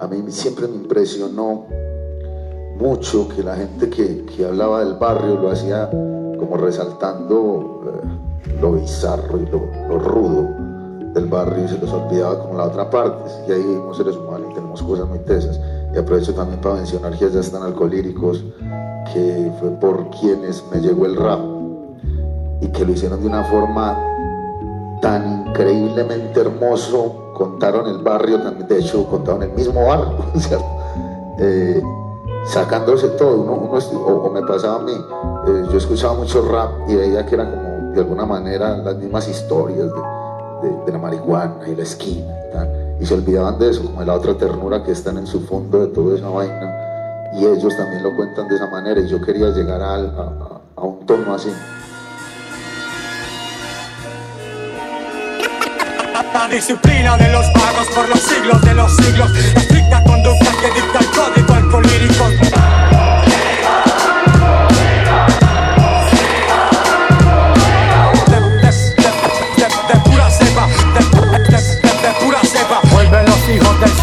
A mí siempre me impresionó mucho que la gente que, que hablaba del barrio lo hacía como resaltando eh, lo bizarro y lo, rudo del barrio y se les olvidaba como la otra parte. Y ahí vivimos seres humanos y tenemos cosas muy tesas. Y aprovecho también para mencionar que ya están alcohólicos, que fue por quienes me llegó el rap y que lo hicieron de una forma tan increíblemente hermoso, contaron el barrio, también, de hecho contaron el mismo barrio, eh, sacándose todo, uno, o, me pasaba a mí, eh, yo escuchaba mucho rap y veía que era como de alguna manera las mismas historias de, la marihuana y la esquina y, se olvidaban de eso, como de la otra ternura que están en su fondo de toda esa vaina y ellos también lo cuentan de esa manera y yo quería llegar a, a un tono así. La disciplina de los vagos por los siglos de los siglos. La estricta conducta que dicta el código alcohólico.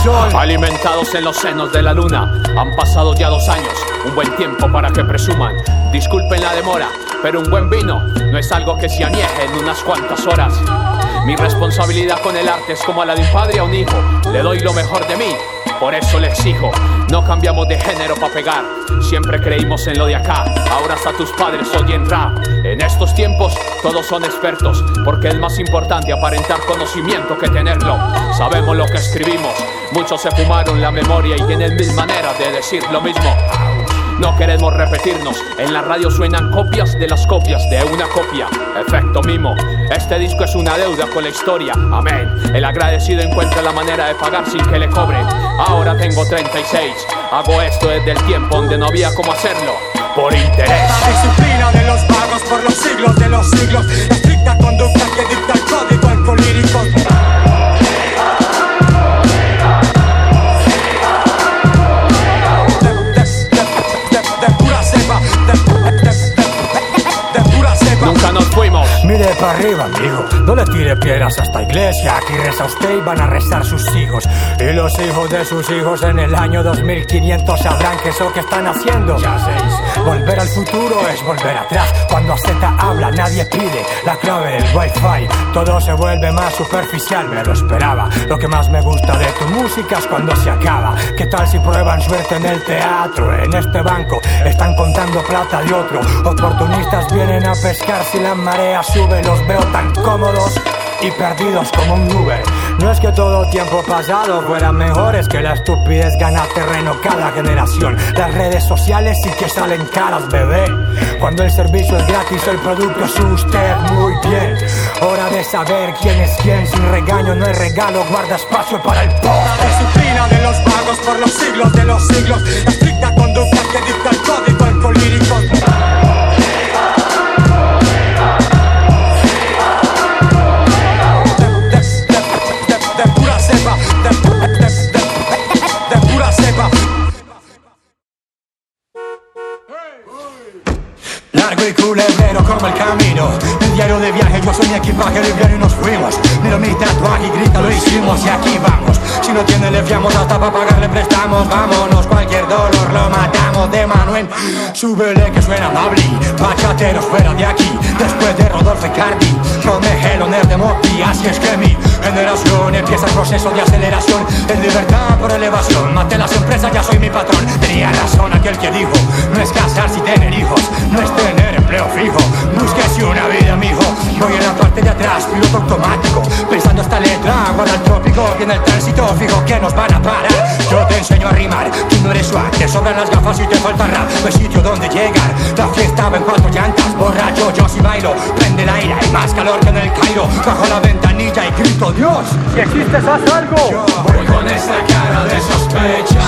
Alimentados en los senos de la luna. Han pasado ya dos años, un buen tiempo para que presuman. Disculpen la demora, pero un buen vino no es algo que se anieje en unas cuantas horas. Mi responsabilidad con el arte es como la de un padre a un hijo. Le doy lo mejor de mí, por eso le exijo. No cambiamos de género para pegar. Siempre creímos en lo de acá. Ahora hasta tus padres oyen rap. En estos tiempos todos son expertos, porque es más importante aparentar conocimiento que tenerlo. Sabemos lo que escribimos. Muchos se fumaron la memoria y tienen mil maneras de decir lo mismo. No queremos repetirnos, en la radio suenan copias de las copias de una copia. Efecto mimo, este disco es una deuda con la historia. Amén. El agradecido encuentra la manera de pagar sin que le cobre. Ahora tengo 36, hago esto desde el tiempo donde no había cómo hacerlo. Por interés. La disciplina de los pagos por los siglos de los siglos. La estricta conducta que dicta el código Mire para arriba, amigo. No le tire piedras a esta iglesia. Aquí reza usted y van a rezar sus hijos. Y los hijos de sus hijos en el año 2500 sabrán que eso que están haciendo. Ya. Volver al futuro es volver atrás. Cuando Z habla, nadie pide la clave del wifi. Todo se vuelve más superficial, me lo esperaba. Lo que más me gusta de tu música es cuando se acaba. ¿Qué tal si prueban suerte en el teatro? En este banco están contando plata de otro. Oportunistas vienen a pescar si la marea sube, los veo tan cómodos y perdidos como un Uber. No es que todo tiempo pasado fuera mejor, es que la estupidez gana terreno cada generación. Las redes sociales sí que salen caras, bebé. Cuando el servicio es gratis, el producto es usted muy bien. Hora de saber quién es quién, sin regaño no hay regalo, guarda espacio para el pop. La disciplina de los vagos por los siglos de los siglos, la estricta conducta que dicta el código alcohólico. Largo fiamos hasta para pagarle prestamos Vámonos, Manuel Súbele que suena amable, bachateros fuera de aquí. Después de Rodolfo Cardi, yo me Heloner de Mopi Así es que mi generación empieza el proceso de aceleración En libertad por elevación, maté las empresas, ya soy mi patrón. Tenía razón aquel que dijo, no es casarse y tener hijos No es tener empleo fijo, búsquese una vida, mijo Voy en la parte de atrás, piloto automático Pensando esta letra, agua del trópico Viene el tránsito fijo que nos van a parar. Yo te enseño a rimar, tú no eres swag Te sobran las gafas y te falta rap No hay sitio donde llegar, la fiesta va en cuatro llantas Borracho, yo si bailo, prende el aire Hay más calor que en el Cairo. Bajo la ventanilla y grito, Dios, si existes haz algo Voy con esta cara de sospecha.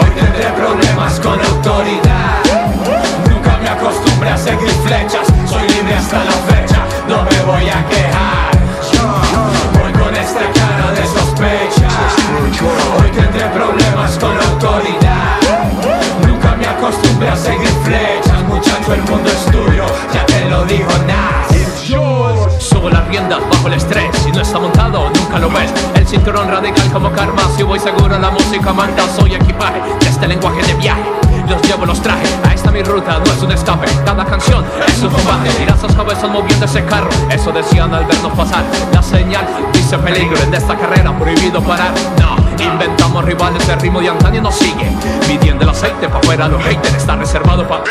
Hoy tendré problemas con autoridad. Nunca me acostumbré a seguir flechas. Soy libre hasta la fecha, no me voy a quejar cinturón radical como karma. Si voy seguro la música manda. Soy equipaje de este lenguaje de viaje. Los llevo, los traje, a esta mi ruta, no es un escape Cada canción es un combate, mira esos cabezas moviendo ese carro. Eso decían al vernos pasar, la señal dice peligro En esta carrera prohibido parar, no Inventamos rivales, el ritmo de antaño nos sigue. Midiendo el aceite pa' fuera, los haters está reservado pa'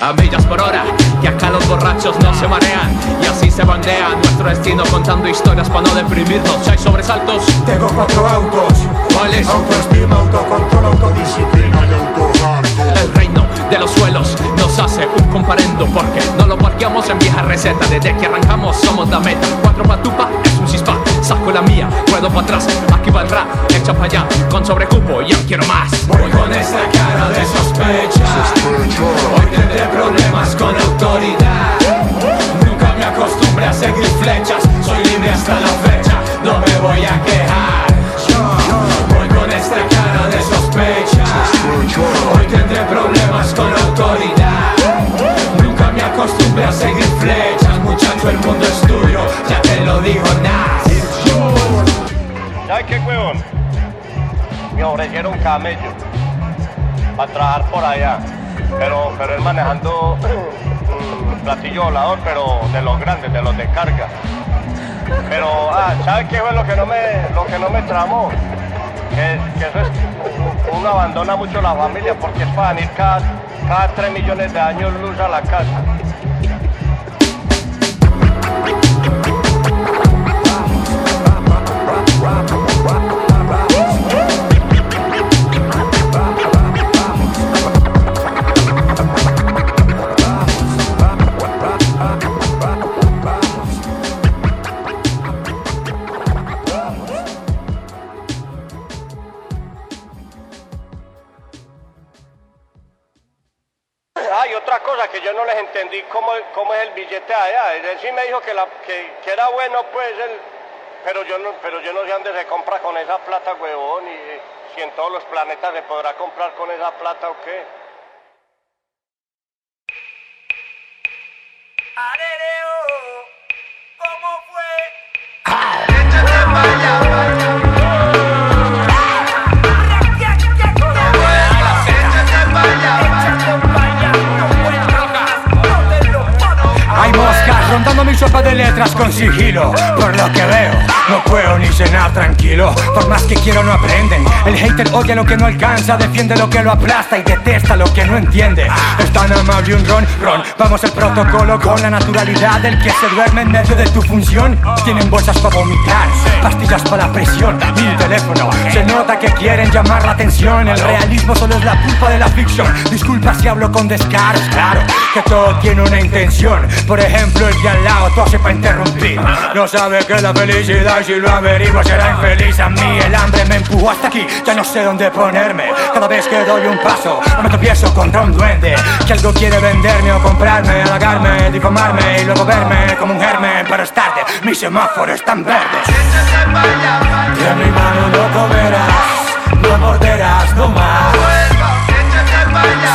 a millas por hora Que acá los borrachos no se marean Y así se bandea nuestro destino Contando historias para no deprimirnos. Hay sobresaltos Tengo cuatro autos. ¿Cuáles? Autoestima, autocontrol, autodisciplina y autorrango El reino de los suelos nos hace un comparendo Porque no lo parqueamos en vieja receta. Desde que arrancamos somos la meta. Cuatro patupa es un cispa Saco la mía, ruedo para atrás. Aquí va el rap, echa para allá. Con sobrecupo, ya quiero más. Voy con esta cara de sospecha. Hoy tendré problemas con autoridad. Nunca me acostumbré a seguir flechas. Soy libre hasta la fecha. No me voy a quejar. Voy con esta cara de sospecha. Hoy tendré problemas con autoridad. Nunca me acostumbré a seguir flechas El mundo es tuyo Ya te lo digo, Nas ¿Sabes qué, huevón? Me ofrecieron camello para trabajar por allá. Pero, pero él manejando un platillo volador, pero de los grandes, de los de carga. Pero, ah, ¿sabes qué fue lo que no me, lo que no me tramó? Que, que eso es, uno abandona mucho la familia porque es para venir cada, cada 3 millones de años luz a la casa. Entendí cómo, cómo es el billete allá. Él sí me dijo que, que era bueno, pues, el, pero, yo no, pero yo no sé dónde se compra con esa plata, huevón, y si en todos los planetas se podrá comprar con esa plata o qué. ¿Cómo fue? Moscas rondando mi sopa de letras con sigilo. Por lo que veo, no puedo ni cenar tranquilo. Por más que quiero no aprenden. El hater odia lo que no alcanza Defiende lo que lo aplasta y detesta lo que no entiende. Es tan amable un ron, ron. Vamos el protocolo con la naturalidad Del que se duerme en medio de tu función. Tienen bolsas para vomitar Pastillas para la presión Mi teléfono. Se nota que quieren llamar la atención. El realismo solo es la culpa de la ficción. Disculpa si hablo con descaros Claro que todo tiene una intención. Por ejemplo el de al lado tose para interrumpir. No sabe que la felicidad si lo averigua será infeliz A mí. El hambre me empujó hasta aquí Ya no sé dónde ponerme. Cada vez que doy un paso no me tropiezo contra un duende. Que algo quiere venderme o comprarme Halagarme, difamarme y luego verme como un germen. Pero es tarde, mis semáforos están verdes Y en mi mano no comerás No morderás, no más.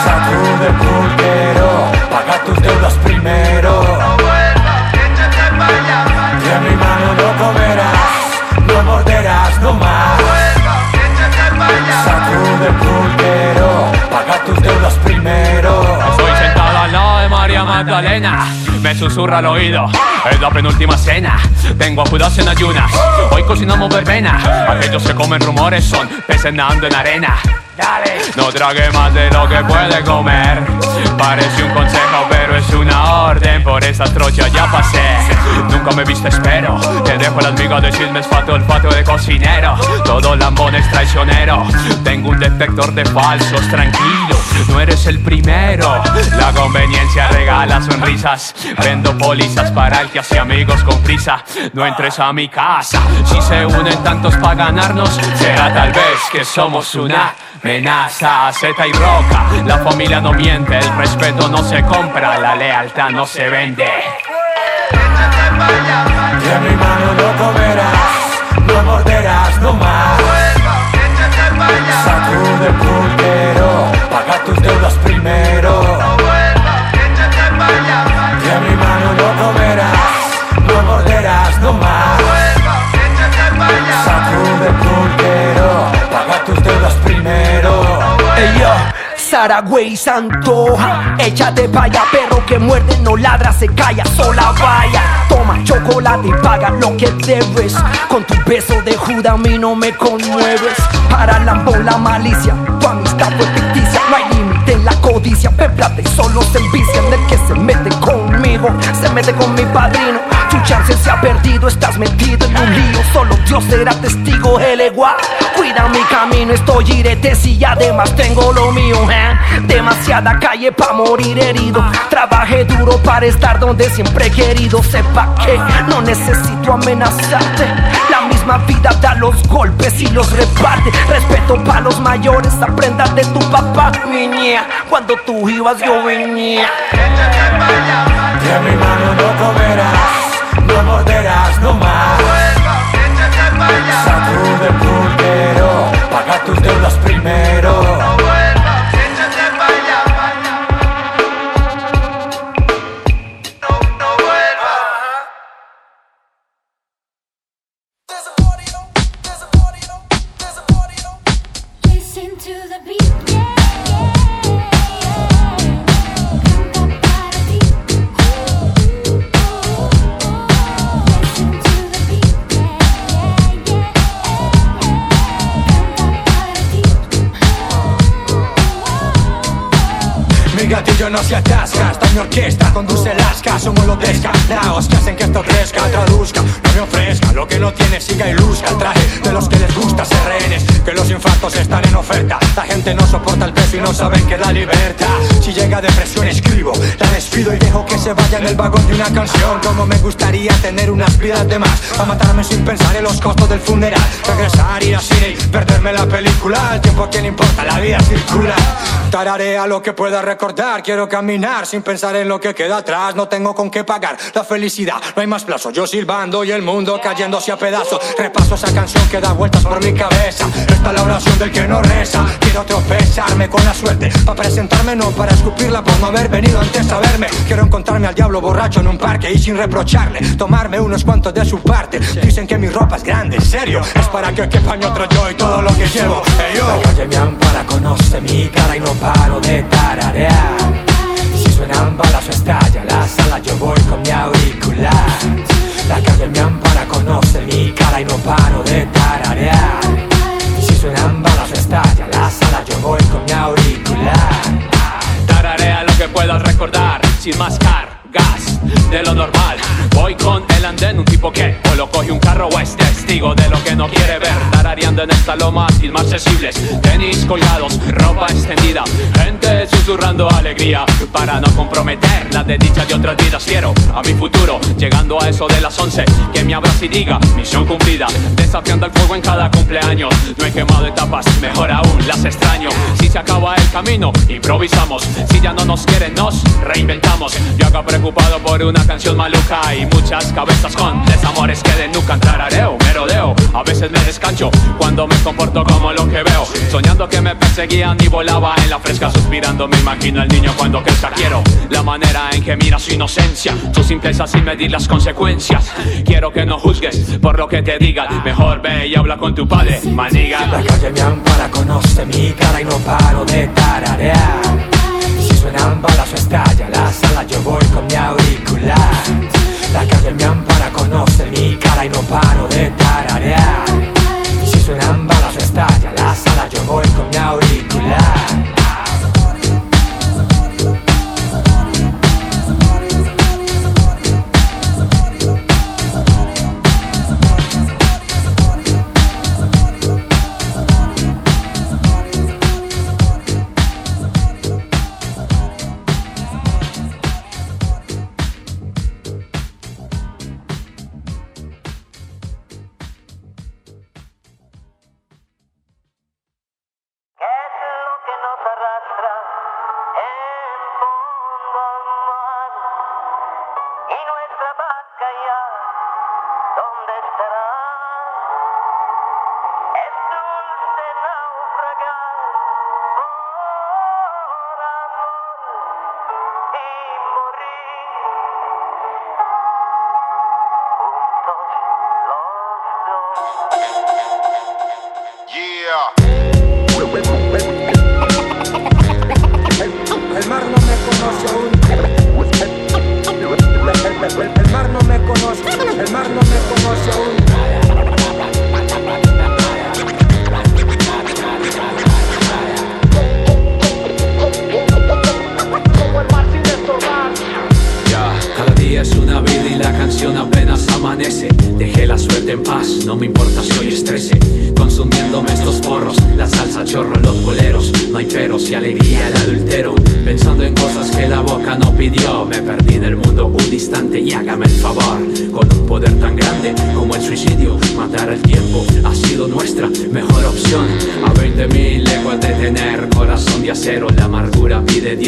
Sacude el pulquero, paga tus deudas primero. Magdalena Me susurra al oído. Es la penúltima cena. Tengo a Judas en ayunas. Hoy cocinamos verbena. Aquellos que comen rumores son peces nadando en arena. No trague más de lo que puede comer. Parece un consejo pero es una orden. Por esas trochas ya pasé. Nunca me viste espero. Te dejo las migas de chismes fato olfato de cocinero. Todo lambón es traicionero. Tengo un detector de falsos Tranquilo, no eres el primero. La conveniencia regala sonrisas Vendo pólizas para el que hace amigos con prisa. No entres a mi casa. Si se unen tantos para ganarnos Será tal vez que somos una amenaza. Z y roca La familia no miente El respeto no se compra La lealtad no se vende. Y en mi mano no comerás, no morderás, no más. Sacude el pulquero, cara, güey santo. Échate vaya, perro que muerde, no ladra, se calla, sola vaya. Toma chocolate y paga lo que debes. Con tu beso de juda a mí no me conmueves. Para la la malicia, tu amistad fue ficticia. No hay límite en la codicia, y solo se envician. El que se mete conmigo, se mete con mi padrino. Tu chance se ha perdido, estás metido en un lío. Solo Dios será testigo, el igual. Cuida mi camino, estoy irete y además tengo lo mío. ¿eh? Demasiada calle para morir herido. Trabajé duro para estar donde siempre he querido. Sepa que no necesito amenazarte. La misma vida da los golpes y los reparte. Respeto para los mayores, aprenda de tu papá, niña. Cuando tú ibas, yo venía. De mi mano no comerás no morderás no más. Sacude el pulguero, paga tus deudas primero. Lo que pueda recordar Quiero caminar sin pensar en lo que queda atrás. No tengo con qué pagar la felicidad. No hay más plazo. Yo silbando y el mundo cayéndose a pedazos. Repaso esa canción que da vueltas por mi cabeza. Esta la oración del que no reza. Quiero tropezarme con la suerte. Para presentarme, no para escupirla por no haber venido antes a verme. Quiero encontrarme al diablo borracho en un parque y sin reprocharle. Tomarme unos cuantos de su parte. Dicen que mi ropa es grande, en serio. Es para que quepan otro yo y todo lo que llevo. Hey, yo. La calle me mi cara y no paro de tararear. Suenan balas o estalla la sala, yo voy con mi auricular En esta loma accesibles tenis colgados, ropa extendida, gente susurrando alegría para no comprometer la desdicha de otras vidas. Quiero a mi futuro, llegando a eso de las 11, que me abrace y diga misión cumplida, desafiando el fuego en cada cumpleaños. No he quemado etapas, mejor aún las extraño. Si se acaba el camino, improvisamos. Si ya no nos quieren, nos reinventamos. Yo acá preocupado por una canción maluca y muchas cabezas con desamores que de nunca entrarareo, merodeo. A veces me descancho me comporto como lo que veo. Soñando que me perseguían y volaba en la fresca, suspirando. Me imagino al niño cuando crezca. Quiero la manera en que mira su inocencia, su simpleza sin medir las consecuencias. Quiero que no juzgues por lo que te digan. Mejor ve y habla con tu padre, maniga. La calle me ampara, conoce mi cara y no paro de tararear. Si suenan balas o estalla la sala, yo voy con mi auricular. La calle me ampara, conoce mi cara y no paro de tararear. Suenan balas estalla la sala, yo voy con mi auricular.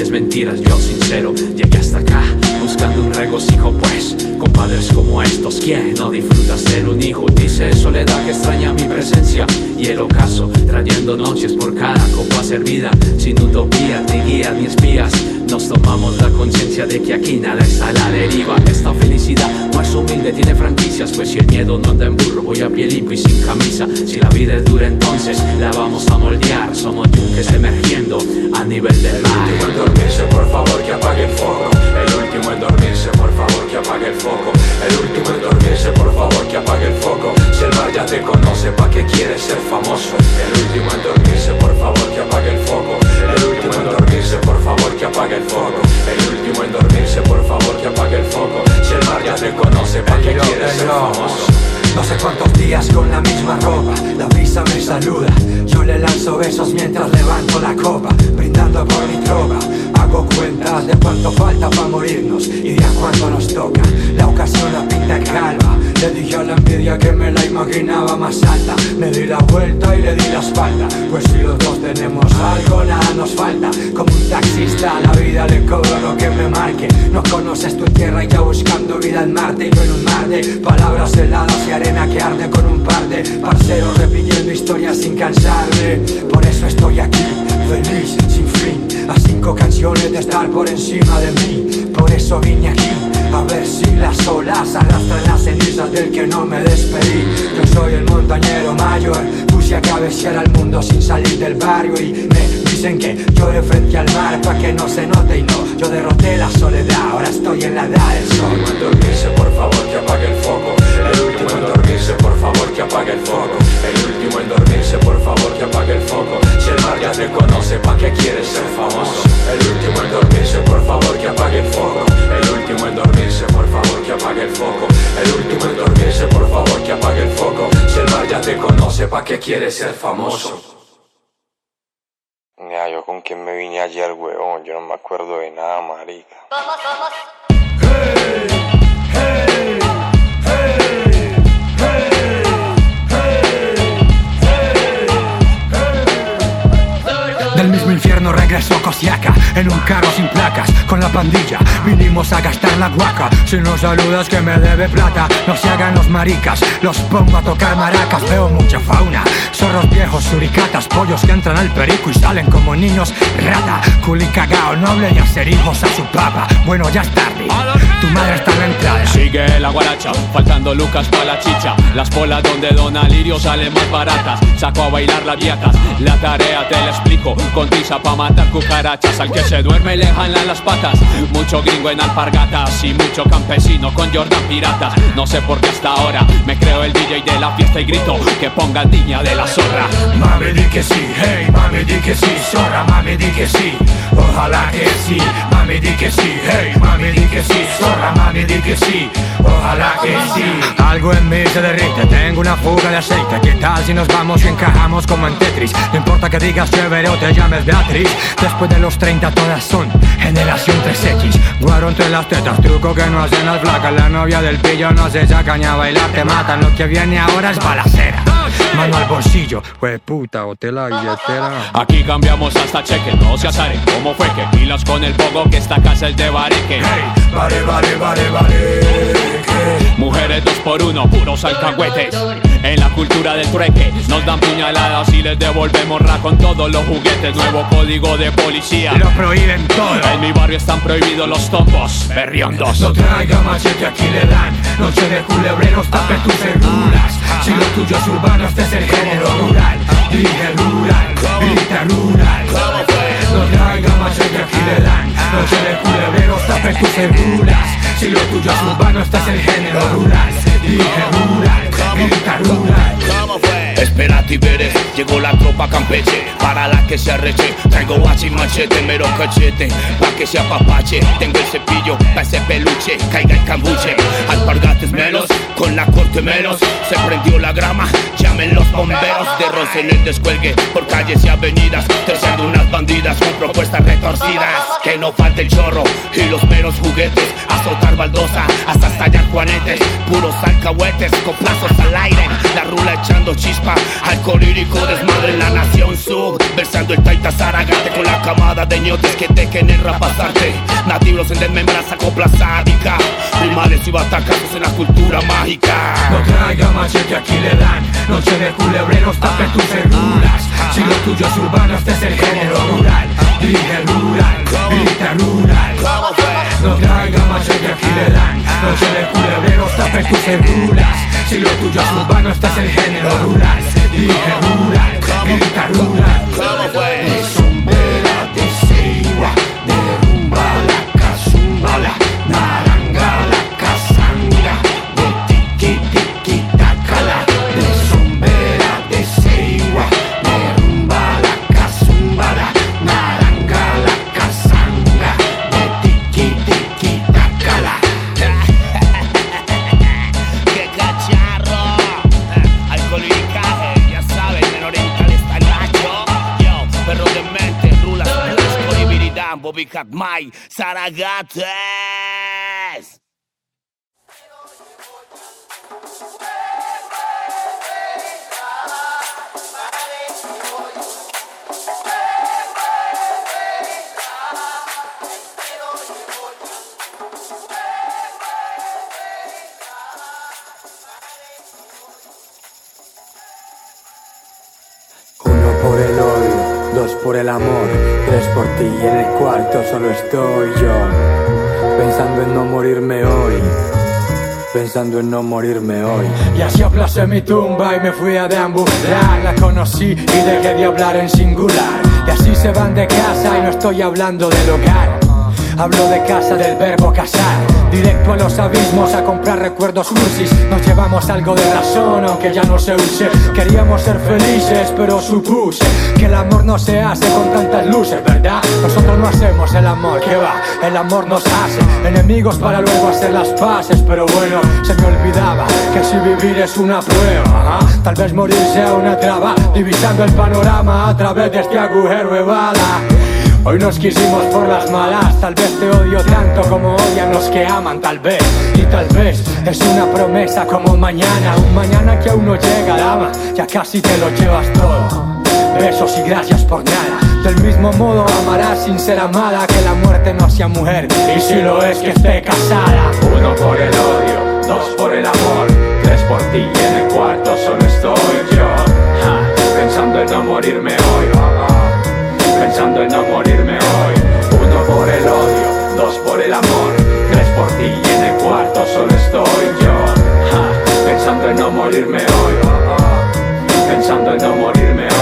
10 mentiras, yo sincero. Llegué hasta acá buscando un regocijo pues Con padres como estos, ¿quién no disfruta ser un hijo? Dice soledad que extraña mi presencia Y el ocaso, trayendo noches por cada copa servida Sin utopía, ni guías ni espías Nos tomamos la conciencia de que aquí nada es a la deriva. Esta felicidad es humilde, tiene franquicias Pues si el miedo no anda en burro, voy a pie limpio y sin camisa. Si la vida es dura entonces la vamos a moldear. Somos yunques emergiendo a nivel del mar. El último en dormirse, por favor que apague el fuego El último en dormirse, por favor que apague el foco. El último en dormirse, por favor que apague el foco. Si el mar ya te conoce, ¿pa' qué quieres ser famoso? El último en dormirse, por favor que apague el foco dormirse, por favor que apague el foco El último en dormirse, por favor que apague el foco Si el mar ya te conoce, ¿pa' qué quieres ser famoso? No sé cuántos días con la misma ropa, la brisa me saluda. Yo le lanzo besos mientras levanto la copa, brindando por mi tropa. Hago cuentas de cuánto falta para morirnos y de a cuánto nos toca. La ocasión la pinta calva. Le dije a la envidia que me la imaginaba más alta. Me di la vuelta y le di la espalda. Pues si los dos tenemos algo, nada nos falta. Como un taxista, a la vida le cobro lo que me marque. No conoces tu tierra y ya buscando vida en Marte. Y yo en un mar de palabras heladas y arena que arde con un par de parceros repitiendo historias sin cansarme. Por eso estoy aquí, feliz, sin fin. A cinco canciones de estar por encima de mí. Por eso vine aquí. A ver si las olas arrastran las cenizas del que no me despedí. Yo soy el montañero mayor, puse a cabecear al mundo sin salir del barrio y me dicen que llore frente al mar pa' que no se note y no. Yo derroté la soledad, ahora estoy en la edad del sol. El en dormirse, por favor que apague el foco El último en dormirse, por favor que apague el foco El último en dormirse, por favor que apague el foco Si el ya te conoce, ¿pa' qué quieres ser famoso? El último en dormirse, por favor que apague el foco El último en dormirse, por favor que apague el foco El último en dormirse, por favor que apague el foco Si el mar ya te conoce, ¿pa' qué quieres ser famoso? Ya, yo con quién me vine ayer, weón. Yo no me acuerdo de nada, marica. Del Radio regresó Cosiaca En un carro sin placas, con la pandilla Vinimos a gastar la guaca. Si no saludas que me debe plata No se hagan los maricas Los pongo a tocar maracas. Veo mucha fauna Zorros viejos, suricatas Pollos que entran al perico y salen como niños Rata, culi cagao No hable de hacer hijos a su papa. Bueno, ya es tarde Tu madre está entrada. Sigue la guaracha, faltando lucas pa' la chicha. Las bolas donde Don Alirio salen más baratas. Saco a bailar las dietas La tarea te la explico Con tiza pa' matar cucarachas Al que se duerme le jalan las patas. Mucho gringo en alpargatas Y mucho campesino con Jordan piratas No sé por qué hasta ahora Me creo el DJ de la fiesta y grito Que ponga niña de la zorra. Mami di que sí, hey, mami di que sí, zorra, mami di que sí, ojalá que sí, mami di que sí, hey, mami di que sí, zorra, mami di que sí, ojalá que sí. Algo en mí se derrite, tengo una fuga de aceite, ¿qué tal si nos vamos y encajamos como en Tetris? No importa que digas chévere o te llames Beatriz, después de los 30 todas son generación 3X, guaro entre las tetas, truco que no hacen las flacas, la novia del pillo no se saca ni a bailar, te matan, lo que viene ahora es balacera. Mano al bolsillo, we puta, hotel la billetera. Aquí cambiamos hasta cheque, no se azare ¿Cómo fue que pilas con el pogo que esta casa es de bareque? Hey, vale, vale, vale, vale. Mujeres dos por uno, puros alcahuetes. En la cultura del trueque Nos dan puñaladas y les devolvemos ra con todos los juguetes. Nuevo código de policía. Lo prohíben todo. En mi barrio están prohibidos los tombos Berriondos. No traiga machete, aquí le dan. Noche de culebreros, tape tus células Si lo tuyo es urbano, este es el género rural Dije rural, grita rural No traiga machete, aquí le dan Noche de culebreros, tape tus células Si lo tuyo es urbano, este es el género rural. Dije rural, grita rural. Esperate y veré, llegó la tropa campeche Para la que se arreche, traigo guachi y machete Mero cachete, pa' que se apapache. Tengo el cepillo, pa' ese peluche Caiga el cambuche, alpargates melos Con la corte menos, se prendió la grama Llamen los bomberos. De roce en el descuelgue Por calles y avenidas, terciando unas bandidas Con propuestas retorcidas. Que no falte el chorro y los meros juguetes. Azotar baldosa hasta estallar juanetes. Puros alcahuetes con plazos al aire. La rula echando chispa Alcohólico desmadre en la nación sub Versando el taita zaragate con la camada de ñotes que te quieren rapazarte. Nativos en desmembranza copla sádica. Primales y batacazos en la cultura mágica. No traiga machete, aquí le dan. Noche de culebreros, tape tus cerrulas Si lo tuyo es urbano, este es el género rural. Dije rural, grita rural No traiga machete, aquí le dan. Noche de culebreros, tape tus cerrulas Si lo tuyo es urbano, este es el género rural. Dije rural, grita rural. De sombera, mai, Сарагате! Por el amor, tres por ti y en el cuarto solo estoy yo. Pensando en no morirme hoy, pensando en no morirme hoy. Y así aplacé mi tumba y me fui a deambular La conocí y dejé de hablar en singular Y así se van de casa y no estoy hablando del hogar Hablo de casa del verbo casar Directo a los abismos a comprar recuerdos cursis Nos llevamos algo de razón aunque ya no se use Queríamos ser felices pero supuse Que el amor no se hace con tantas luces, ¿verdad? Nosotros no hacemos el amor, que va? El amor nos hace enemigos para luego hacer las paces Pero bueno, se me olvidaba que si vivir es una prueba. Tal vez morir sea una traba Divisando el panorama a través de este agujero de Hoy nos quisimos por las malas, tal vez te odio tanto como odian los que aman, tal vez. Y tal vez es una promesa como mañana, un mañana que aún no llega, dama, ya casi te lo llevas todo. Besos y gracias por nada. Del mismo modo amarás sin ser amada, que la muerte no sea mujer. Y si lo es, que esté casada. Uno por el odio, dos por el amor, tres por ti y en el cuarto solo estoy yo. Pensando en no morirme hoy, pensando en no morirme hoy. Uno por el odio, dos por el amor, tres por ti y en el cuarto solo estoy yo. Pensando en no morirme hoy, pensando en no morirme hoy.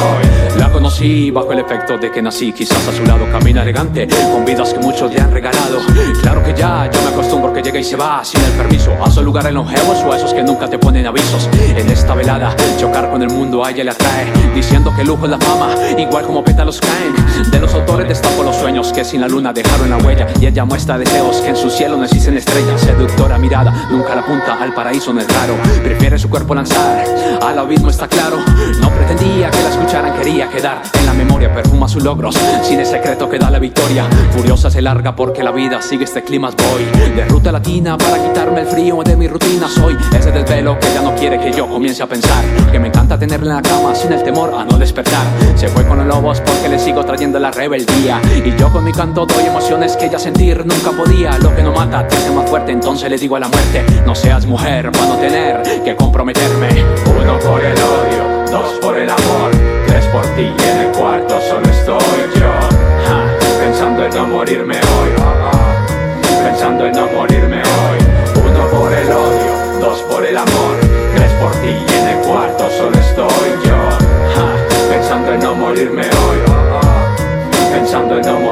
Conocí bajo el efecto de que nací. Quizás a su lado camina elegante Con vidas que muchos le han regalado. Claro que ya, yo me acostumbro que llega y se va Sin el permiso, a su lugar en longevos O a esos que nunca te ponen avisos. En esta velada, chocar con el mundo a ella le atrae Diciendo que lujo es la fama Igual como pétalos caen. De los autores destapo los sueños Que sin la luna dejaron la huella Y ella muestra deseos que en su cielo no existen estrellas. Seductora mirada, nunca la apunta al paraíso no es raro. Prefiere su cuerpo lanzar Al abismo está claro. No pretendía que la escucharan, quería quedar en la memoria, perfuma sus logros. Sin el secreto que da la victoria, furiosa se larga porque la vida sigue este clima. Voy de ruta latina para quitarme el frío de mi rutina. Soy ese desvelo que ya no quiere que yo comience a pensar. Que me encanta tenerla en la cama sin el temor a no despertar. Se fue con los lobos porque le sigo trayendo la rebeldía. Y yo con mi canto doy emociones que ella sentir nunca podía. Lo que no mata te hace más fuerte, entonces le digo a la muerte: No seas mujer para no tener que comprometerme. Uno por el odio, dos por el amor, por ti y en el cuarto solo estoy yo. Pensando en no morirme hoy, pensando en no morirme hoy. Uno por el odio, dos por el amor, tres por ti y en el cuarto solo estoy yo. Pensando en no morirme hoy, pensando en no morirme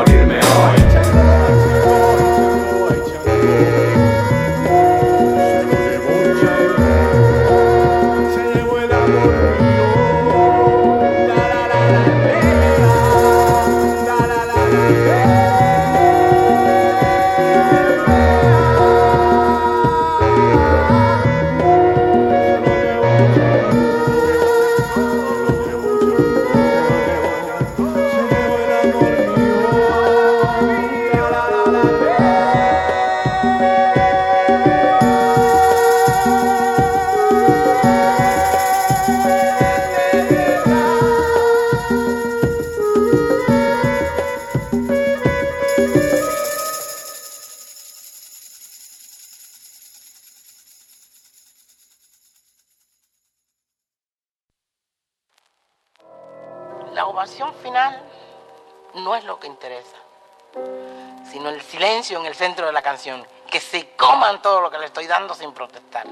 protestar.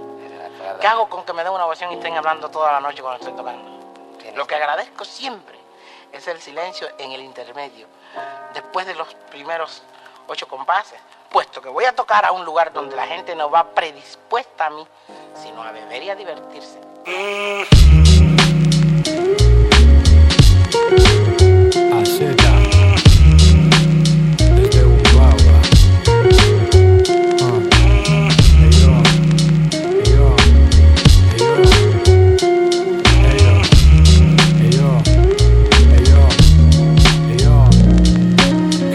¿Qué hago con que me den una ovación y estén hablando toda la noche cuando estoy tocando? Lo que agradezco siempre es el silencio en el intermedio, después de los primeros ocho compases, puesto que voy a tocar a un lugar donde la gente no va predispuesta a mí, sino a beber y a divertirse.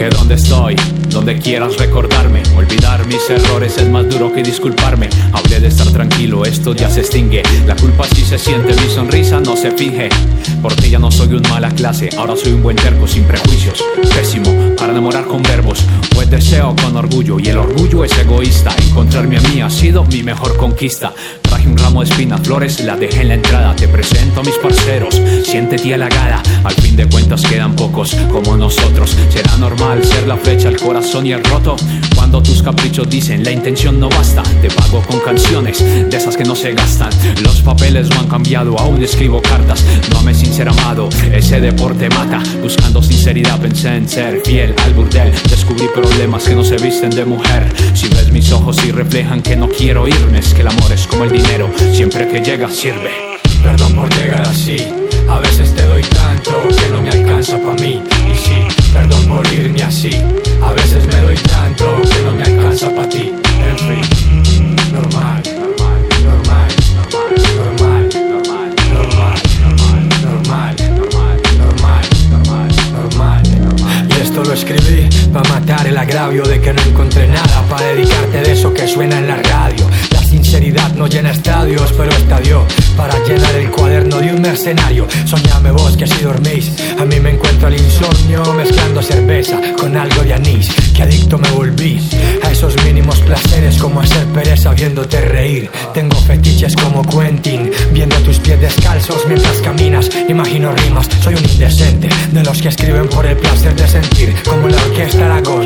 Que donde estoy, donde quieras recordarme. Olvidar mis errores es más duro que disculparme. Hablé de estar tranquilo, esto ya se extingue. La culpa sí se siente, mi sonrisa no se finge. Porque ya no soy un mala clase, ahora soy un buen terco sin prejuicios. Pésimo para enamorar con verbos, pues deseo con orgullo y el orgullo es egoísta. Encontrarme a mí ha sido mi mejor conquista. Un ramo de espinas, flores, la dejé en la entrada. Te presento a mis parceros, siéntete halagada. Al fin de cuentas quedan pocos como nosotros. Será normal ser la flecha, el corazón y el roto. Cuando tus caprichos dicen la intención no basta, te pago con canciones de esas que no se gastan. Los papeles no han cambiado, aún escribo cartas. No me sin amado, ese deporte mata. Buscando sinceridad pensé en ser fiel al burdel. Descubrí problemas que no se visten de mujer. Si ves mis ojos y reflejan que no quiero irme, es que el amor es como el dinero, siempre que llega sirve. Perdón por llegar así, a veces te doy tanto que no me alcanza para mí morirme así. A veces me doy tanto que no me alcanza para ti. En fin, normal. lo escribí para matar el agravio de que no encontré nada para dedicarte de eso que suena en la radio la sinceridad no llena estadios, pero estadio para llenar el cuaderno de un mercenario. Soñame vos que si dormís, a mí me encuentro el insomnio mezclando cerveza con algo de anís. Que adicto me volví a esos mínimos placeres como hacer pereza viéndote reír. Tengo fetiches como Quentin, viendo tus pies descalzos mientras caminas. Imagino rimas, soy un indecente de los que escriben por el placer de sentir, como la orquesta Aragón.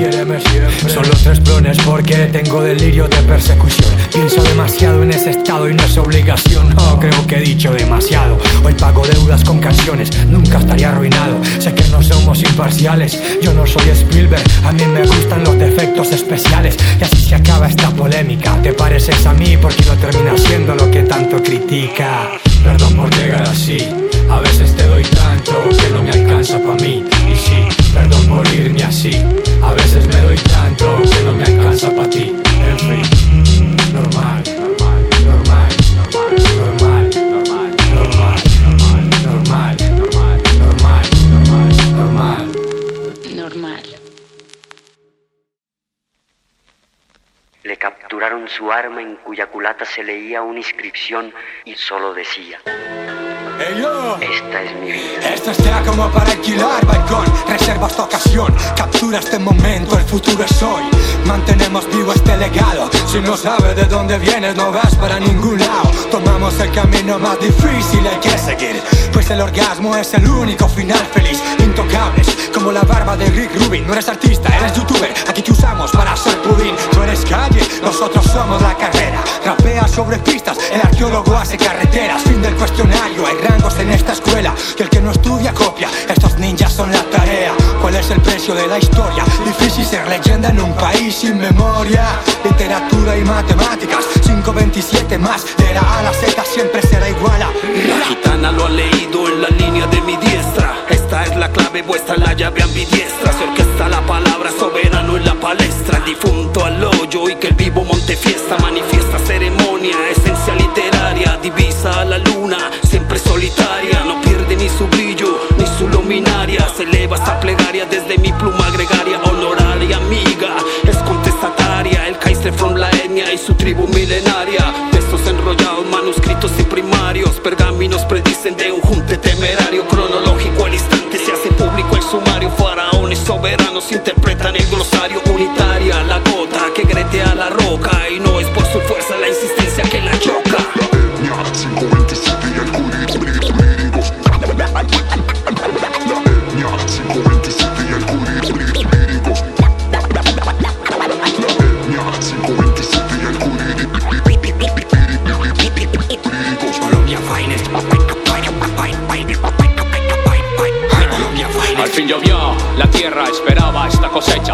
Solo tres plones porque tengo delirio de persecución. Pienso demasiado en ese estado y no es obligación. No creo que he dicho demasiado. Hoy pago deudas con canciones, nunca estaría arruinado. Sé que no somos imparciales, yo no soy Spielberg. A mí me gustan los defectos especiales. Y así se acaba esta polémica. Te pareces a mí porque no termina siendo lo que tanto critica. Perdón por llegar así. A veces te doy tanto que no me alcanza para mí. Y sí, perdón por irme así. A veces me doy tanto que no me alcanza para ti. En fin, su arma en cuya culata se leía una inscripción y solo decía. Esta es mi vida. Esto está como para alquilar balcón, reserva esta ocasión, captura este momento, el futuro es hoy. Mantenemos vivo este legado, si no sabes de dónde vienes no vas para ningún lado. Tomamos el camino más difícil, hay que seguir, pues el orgasmo es el único final feliz. Intocables, como la barba de Rick Rubin, no eres artista, eres youtuber, aquí te usamos para hacer pudín. Tú eres calle, nosotros somos la carrera. Rapea sobre pistas, el arqueólogo hace carreteras. Fin del cuestionario, hay en esta escuela. Que el que no estudia copia, estos ninjas son la tarea. ¿Cuál es el precio de la historia? Difícil ser leyenda en un país sin memoria. Literatura y matemáticas, 527 más. De la A a la Z siempre será igual a. La gitana lo ha leído en la línea de mi diestra. Es la clave vuestra, la llave ambidiestra. Se orquesta la palabra soberano en la palestra. Difunto al hoyo y que el vivo monte fiesta. Manifiesta ceremonia, esencia literaria. Divisa a la luna, siempre solitaria. No pierde ni su brillo, ni su luminaria. Se eleva esta plegaria desde mi pluma gregaria. Honoraria, amiga, es contestataria. El Kaiser from la etnia y su tribu milenaria. Textos enrollados, manuscritos y primarios. Pergaminos predicen de un junte temerario. Cronológico soberanos interpretan el glosario. Unitaria,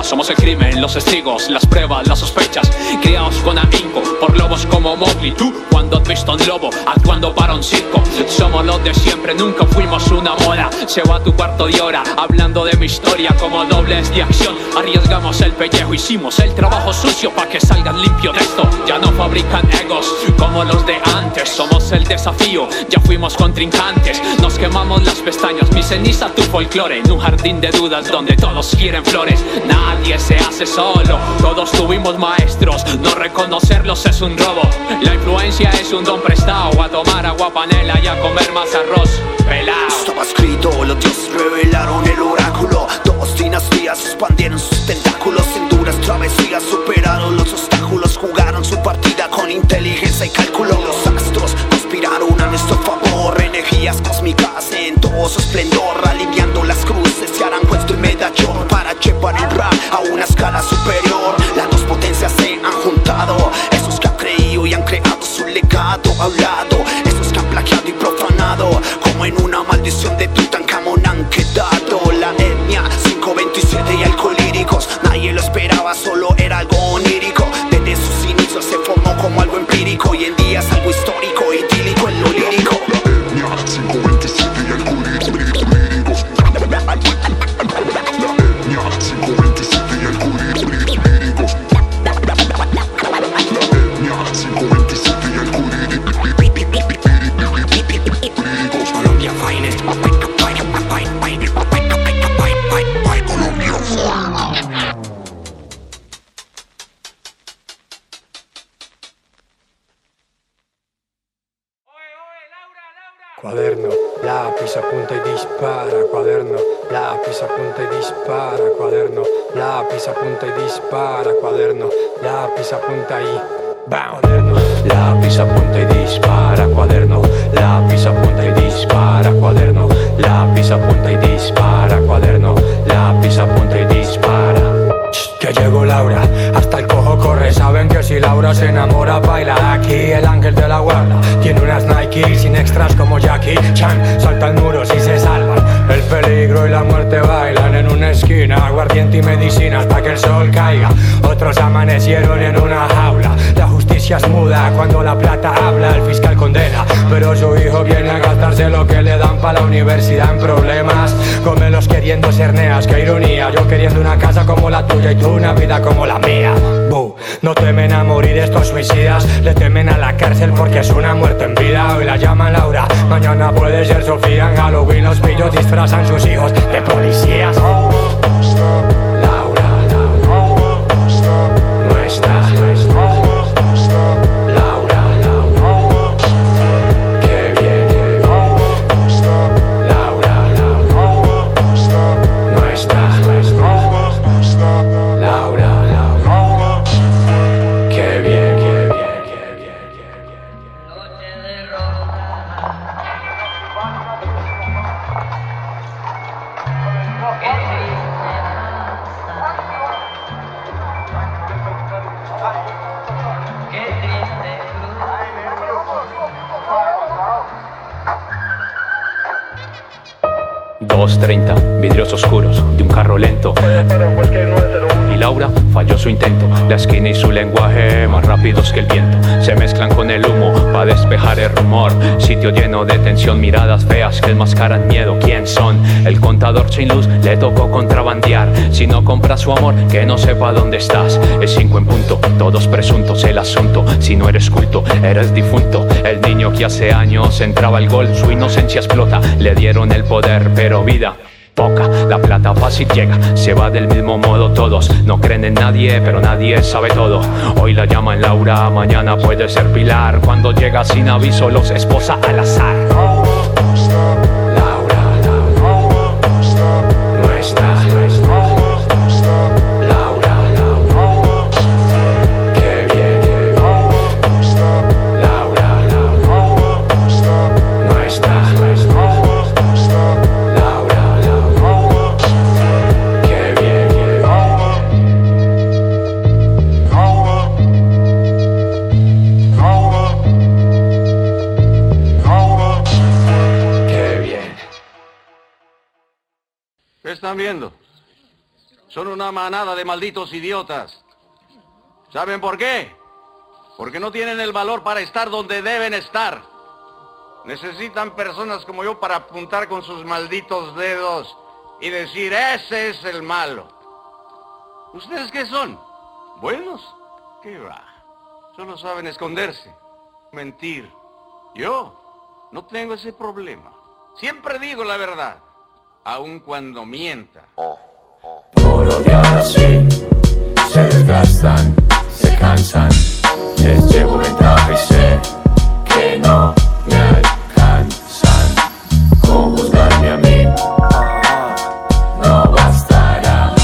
Somos el crimen, los testigos, las pruebas, las sospechas. Criados con ahínco por lobos como Mowgli. Tú, cuando has visto un lobo actuando para un circo, somos los de siempre, nunca fuimos una moda. Se va tu cuarto de hora hablando de mi historia como dobles de acción. Arriesgamos el pellejo, hicimos el trabajo sucio para que salgan limpio de esto. Ya no fabrican egos como los de antes. Somos el desafío, ya fuimos contrincantes. Nos quemamos las pestañas, mi ceniza, tu folclore. En un jardín de dudas donde todos quieren flores. Nadie se hace solo, todos tuvimos maestros. No reconocerlos es un robo. La influencia es un don prestado a tomar agua panela y a comer más arroz. Pelado. Estaba escrito, los dioses revelaron el oráculo. Dos dinastías expandieron sus tentáculos en duras travesías. Superaron los obstáculos, jugaron su partida con inteligencia y cálculo. Los astros conspiraron a nuestro. Energías cósmicas en todo su esplendor, aliviando las cruces y harán puesto el medallón para llevar el rap a una escala superior. Las dos potencias se han juntado. Esos que han creído y han creado su legado, hablado. Esos que han plagiado y profanado, como en una maldición de Tutankamón han quedado. La etnia 527 y alcohólicos, nadie lo esperaba, solo era algo onírico. Desde sus inicios se formó como algo empírico y en día dispara. Cuaderno, lápiz, apunta y dispara. Cuaderno, lápiz, apunta y dispara. Cuaderno, lápiz, apunta y. Cuaderno, lápiz, apunta y dispara. Cuaderno, lápiz, apunta y dispara. Cuaderno, lápiz, apunta y dispara. Cuaderno, lápiz, apunta y dispara. Ch, Que llegó Laura, hasta el cojo corre. Saben que si Laura se enamora, baila aquí el ángel de la guarda. Tiene unas Nike sin extras como Jackie Chan. Saltan muros y se salvan. El peligro y la muerte bailan en una esquina. Aguardiente y medicina hasta que el sol caiga. Otros amanecieron en una jaula. La justicia es muda cuando la plata habla. El fiscal condena, pero su hijo viene a gastarse lo que le dan para la universidad en problemas. Comelos queriendo ser neas, qué ironía. Yo queriendo una casa como la tuya y tú una vida como la mía. No temen a morir estos suicidas, le temen a la cárcel porque es una muerte en vida. Hoy la llaman Laura, mañana puede ser Sofía. En Halloween los pillos disfrazan sus hijos de policías. 2.30, vidrios oscuros de un carro lento. Y Laura falló su intento, la esquina y su lenguaje más rápidos que el viento. Se mezclan con el humo para despejar el rumor. Sitio lleno de tensión, miradas feas que enmascaran miedo. ¿Quién son? El contador sin luz le tocó contrabandear. Si no compra su amor, que no sepa dónde estás. Es 5 en punto, todos presuntos el asunto. Si no eres culto, eres difunto. El niño que hace años entraba al gol, su inocencia explota. Le dieron el poder, pero Poca, la plata fácil llega, se va del mismo modo todos. No creen en nadie, pero nadie sabe todo. Hoy la llaman Laura, mañana puede ser Pilar. Cuando llega sin aviso, los esposa al azar. Manada de malditos idiotas. ¿Saben por qué? Porque no tienen el valor para estar donde deben estar. Necesitan personas como yo para apuntar con sus malditos dedos y decir, ese es el malo. ¿Ustedes qué son? ¿Buenos? ¿Qué va? Solo saben esconderse, mentir. Yo no tengo ese problema. Siempre digo la verdad, aun cuando mienta. Por odiar así, se desgastan, se cansan, les llevo ventaja y sé que no me alcanzan. Con juzgarme a mí, no bastará,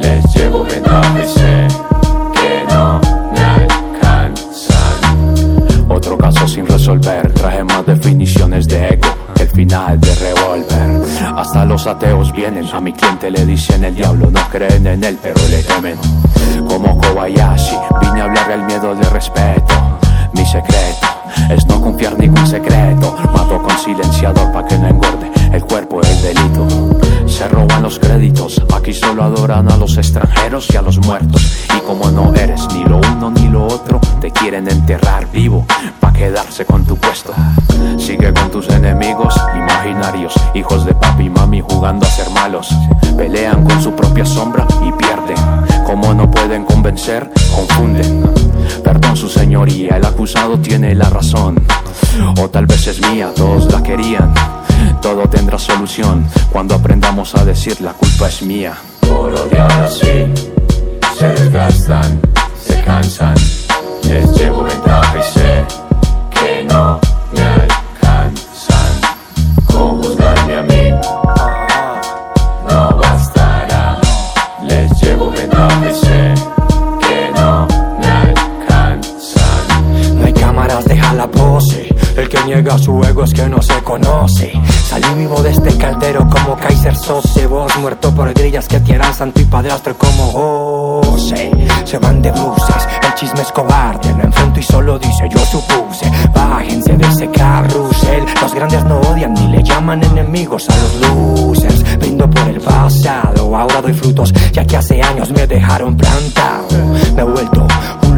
les llevo ventaja y sé que no me alcanzan. Otro caso sin resolver, traje más definiciones de ego. Final de Revolver. Hasta los ateos vienen. A mi cliente le dicen el diablo, no creen en él, pero le temen. Como Kobayashi, vine a hablar el miedo de respeto. Mi secreto es no confiar ningún secreto. Mato con silenciador pa' que no engorde el cuerpo el delito. Se roban los créditos, aquí solo adoran a los extranjeros y a los muertos. Y como no eres ni lo uno ni lo otro, te quieren enterrar vivo pa' quedarse con tu puesto. Sigue con tus enemigos imaginarios, hijos de papi y mami jugando a ser malos. Pelean con su propia sombra y pierden. Como no pueden convencer, confunden. Perdón su señoría, el acusado tiene la razón. O tal vez es mía, todos la querían. Todo tendrá solución cuando aprendamos a decir la culpa es mía. Por odiar así, se desgastan, se cansan, les llevo ventaja y sé que no me alcanzan. Con juzgarme a mí, Niega su que no se conoce. Salí vivo de este caldero como Kaiser Sose. Vos muerto por grillas que te harán santo y padrastro como José. Se van de bruces, el chisme es cobarde. Lo enfrento y solo dice yo supuse. Bájense de ese carrusel. Los grandes no odian ni le llaman enemigos a los losers. Brindo por el pasado, ahora doy frutos ya que hace años me dejaron plantado. Me he vuelto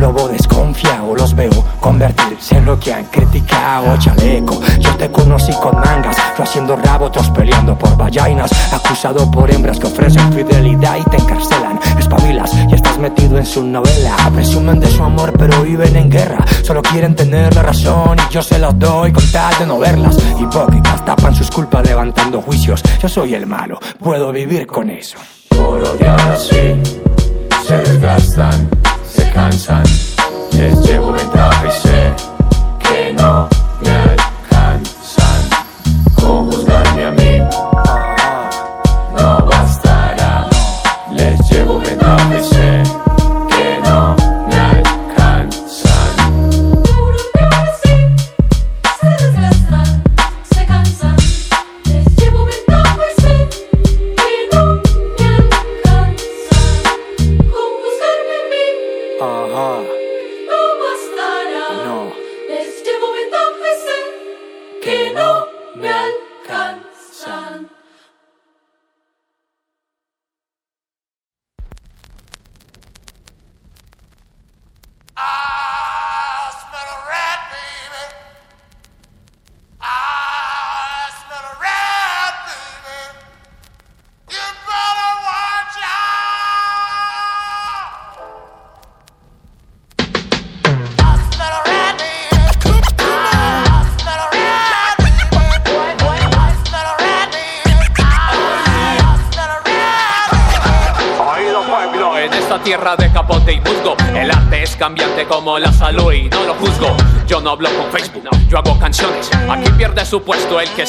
lobo desconfiado, los veo convertirse en lo que han criticado. Chaleco, yo te conocí con mangas, yo haciendo rabo, otros peleando por vallainas. Acusado por hembras que ofrecen fidelidad y te encarcelan. Espabilas y estás metido en su novela. Presumen de su amor, pero viven en guerra. Solo quieren tener la razón y yo se los doy con tal de no verlas. Hipócritas tapan sus culpas levantando juicios. Yo soy el malo, puedo vivir con eso. Por odiar así, se desgastan, se cansan, les llevo ventaja y sé que no me alcanzan.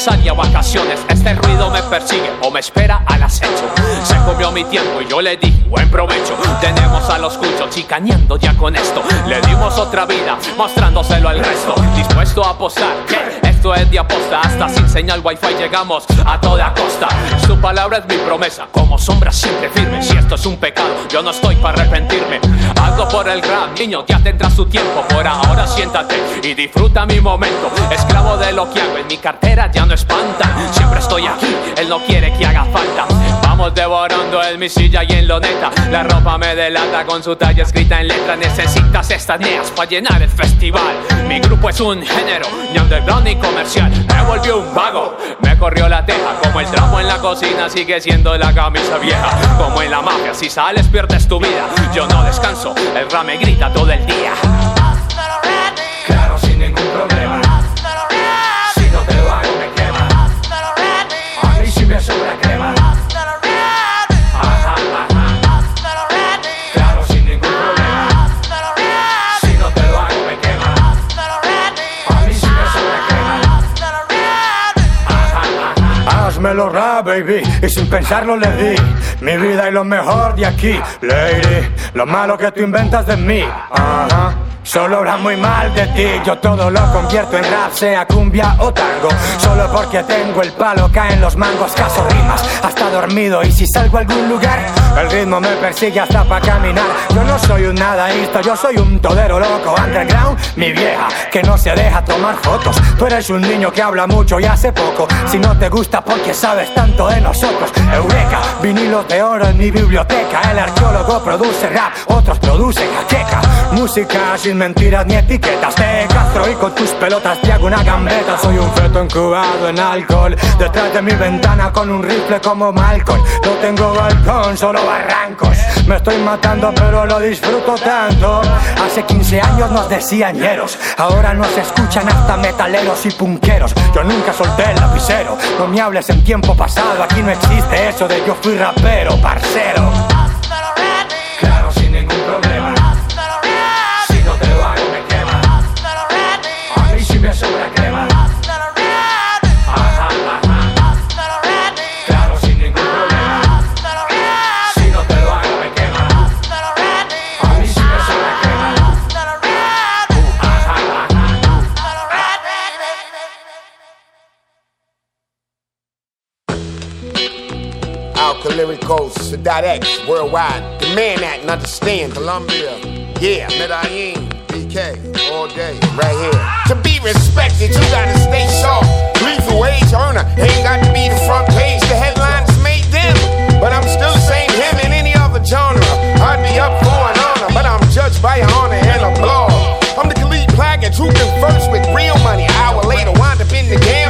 Sale a vacaciones. Este ruido me persigue o me espera al acecho. Se comió mi tiempo y yo le di buen provecho. Tenemos a los cuchos chicaneando ya con esto. Le dimos otra vida, mostrándoselo al resto. Dispuesto a apostar que esto es de aposta. Hasta sin señal wifi llegamos a toda costa. Su palabra es mi promesa, como sombra siempre firme. Si esto es un pecado, yo no estoy para arrepentirme por el rap, niño, ya tendrá su tiempo. Por ahora siéntate y disfruta mi momento. Esclavo de lo que hago, en mi cartera ya no espanta. Siempre estoy aquí, él no quiere que haga falta Estamos devorando el mi silla y en loneta. La ropa me delata con su talla escrita en letra. Necesitas estas neas para llenar el festival. Mi grupo es un género, ni underground ni comercial. Me volvió un vago, me corrió la teja. Como el tramo en la cocina sigue siendo la camisa vieja. Como en la mafia, si sales pierdes tu vida. Yo no descanso, el rap me grita todo el día. Házmelo rap, baby, y sin pensarlo le di. Mi vida y lo mejor de aquí, lady. Lo malo que tú inventas de mí, ajá Solo hablan muy mal de ti, yo todo lo convierto en rap, sea cumbia o tango. Solo porque tengo el palo, caen los mangos, caso rimas, hasta dormido. Y si salgo a algún lugar, el ritmo me persigue hasta para caminar. Yo no soy un nadaísta, yo soy un todero loco. Underground, mi vieja, que no se deja tomar fotos. Tú eres un niño que habla mucho y hace poco. Si no te gusta, porque sabes tanto de nosotros. Eureka, vinilos de oro en mi biblioteca. El arqueólogo produce rap, otros producen jaqueca. Música sin mentiras ni etiquetas. Te castro y con tus pelotas te hago una gambeta. Soy un feto incubado en alcohol. Detrás de mi ventana con un rifle como Malcolm. No tengo balcón, solo barrancos. Me estoy matando, pero lo disfruto tanto. Hace 15 años nos decían ñeros. Ahora nos escuchan hasta metaleros y punqueros. Yo nunca solté el lapicero. No me hables en tiempo pasado. Aquí no existe eso de yo fui rapero, parcero. Lyricals, Sadat X, worldwide. The man act and understand. Colombia. Yeah. Medellin. BK. All day. Right here. To be respected, you gotta stay sharp. Lethal wage earner. Ain't got to be the front page. The headlines made them. But I'm still same him in any other genre. I'd be up for an honor, but I'm judged by an honor and applause. I'm the Khalid Plaggett who converse with real money. Hour later, wind up in the gambling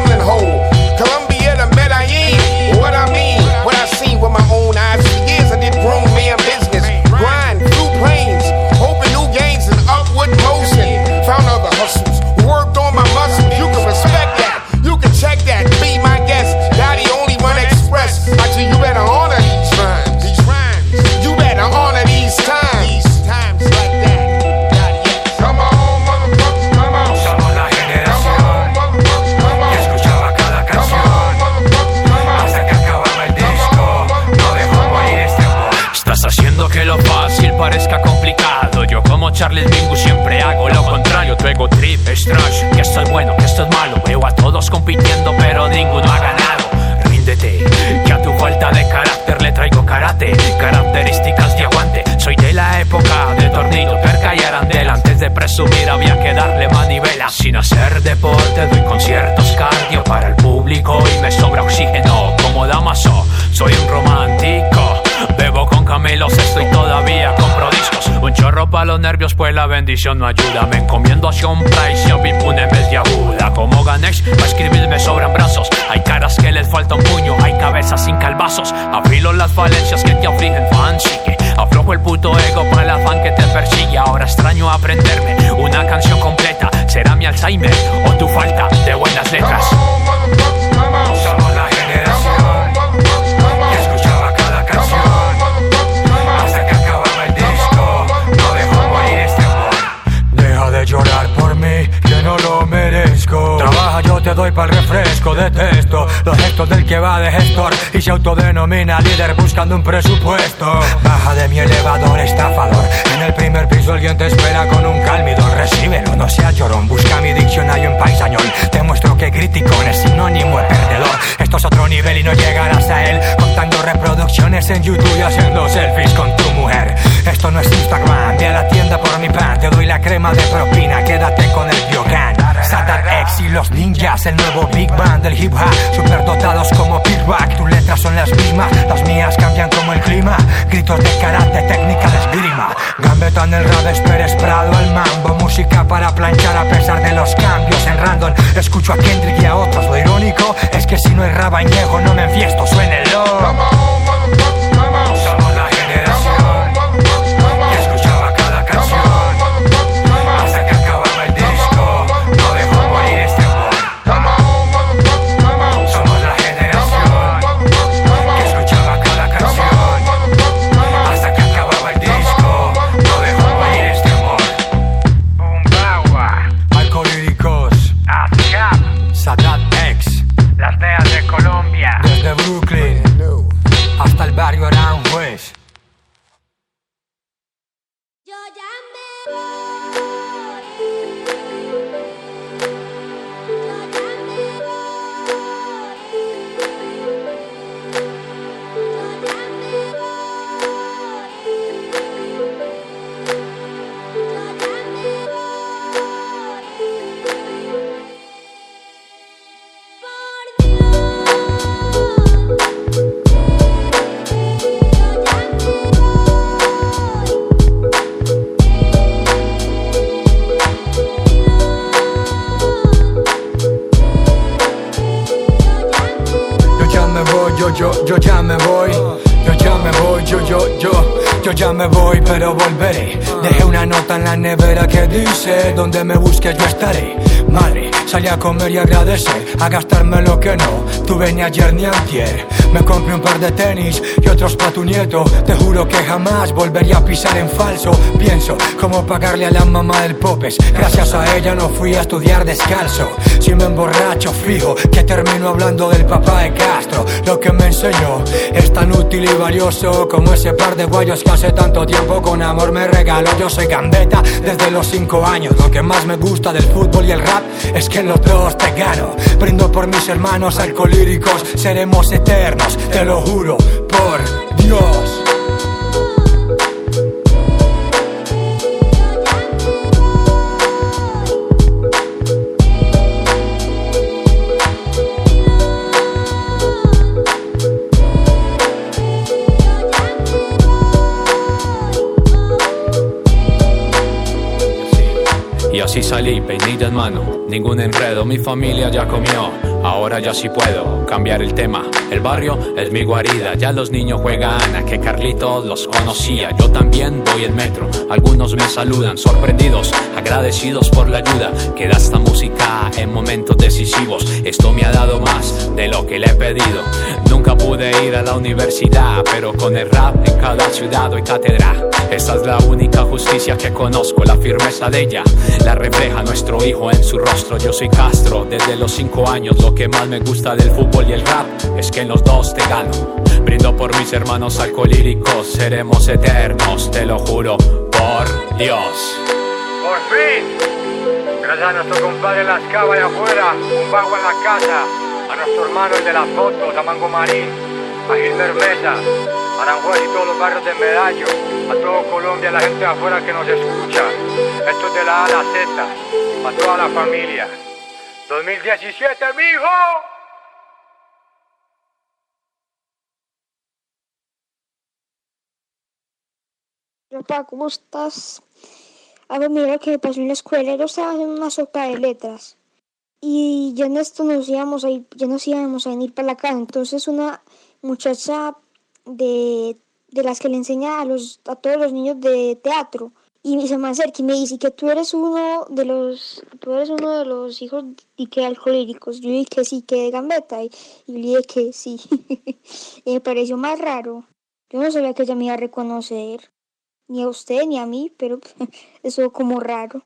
la bendición no ayuda. Me encomiendo a Sean Price y a Pipun en de aguda. Como Ganesh, para escribir me sobran brazos. Hay caras que les falta un puño, hay cabezas sin calvazos. Afilo las falencias que te afligen, fancy. Que aflojo el puto ego para el afán que te persigue. Ahora extraño aprenderme una canción completa. ¿Será mi Alzheimer o tu falta de buenas letras? No lo merezco. Trabaja, yo te doy pa'l refresco. Detesto los gestos del que va de gestor y se autodenomina líder buscando un presupuesto. Baja de mi elevador, estafador. En el primer piso alguien te espera con un calmidor. Recíbelo, no seas llorón. Busca mi diccionario en paisañol. Te muestro que criticón es sinónimo de perdedor. Esto es otro nivel y no llegarás a él. Contando reproducciones en YouTube y haciendo selfies con tu mujer. Esto no es Instagram, ve a la tienda por mi pan. Te doy la crema de propina, quédate con el Biocan. Satan X y los ninjas, el nuevo Big Bang del hip hop. Superdotados como Big Back, tus letras son las mismas las mías cambian como el clima. Gritos de karate, técnica de esgrima. Gambeta en el rap, es Pérez Prado al mambo. Música para planchar a pesar de los cambios en random. Escucho a Kendrick y a otros. Lo irónico es que si no es rabañejo, no me enfiesto, suénelo. Me voy, pero volveré. Dejé una nota en la nevera que dice: Donde me busques, yo estaré. Madre, salí a comer y agradecer, a gastarme lo que no tuve ni ayer ni antier. Me compré un par de tenis y otros para tu nieto. Te juro que jamás volvería a pisar en falso. Pienso cómo pagarle a la mamá del Popes. Gracias a ella no fui a estudiar descalzo. Si me emborracho, fijo que termino hablando del papá de Castro. Lo que me enseñó es tan útil y valioso como ese par de guayos que hace tanto tiempo con amor me regaló. Yo soy gambeta desde los cinco años. Lo que más me gusta del fútbol y el rap es que en los dos te gano. Brindo por mis hermanos alcohólicos, seremos eternos, te lo juro, por Dios. Y así salí, peinilla en mano, ningún enredo, mi familia ya comió. Ahora ya sí puedo cambiar el tema. El barrio es mi guarida, ya los niños juegan a que Carlitos los conocía. Yo también voy en metro, algunos me saludan, sorprendidos, agradecidos por la ayuda que da esta música en momentos decisivos. Esto me ha dado más de lo que le he pedido. Nunca pude ir a la universidad, pero con el rap en cada ciudad hoy cátedra. Esa es la única justicia que conozco, la firmeza de ella la refleja nuestro hijo en su rostro. Yo soy Castro desde los cinco años. Lo que más me gusta del fútbol y el rap es que en los dos te gano. Brindo por mis hermanos alcohólicos, seremos eternos, te lo juro, por Dios. Por fin, gracias a nuestro compadre Las Cabas allá afuera, un vago en la casa, a nuestro hermano el de las fotos, a Mango Marín, a Gilmer Aranjuez y todos los barrios de Medallo, a todo Colombia, la gente de afuera que nos escucha. Esto es de la A a la Z, a toda la familia. 2017, mijo. Papá, ¿cómo estás? A ver, mira lo que pasó en la escuela. Yo estaba haciendo una sopa de letras. Y ya en esto nos íbamos a ir, ya nos íbamos a venir para la casa. Entonces una muchacha de, de las que le enseña a los, a todos los niños de teatro. Y se me acerca y me dice que tú eres uno de los, tú eres uno de los hijos de que alcohólicos. Yo dije que sí, que de gambeta. Y, y le dije que sí. y me pareció más raro. Yo no sabía que ella me iba a reconocer ni a usted ni a mí, pero eso como raro.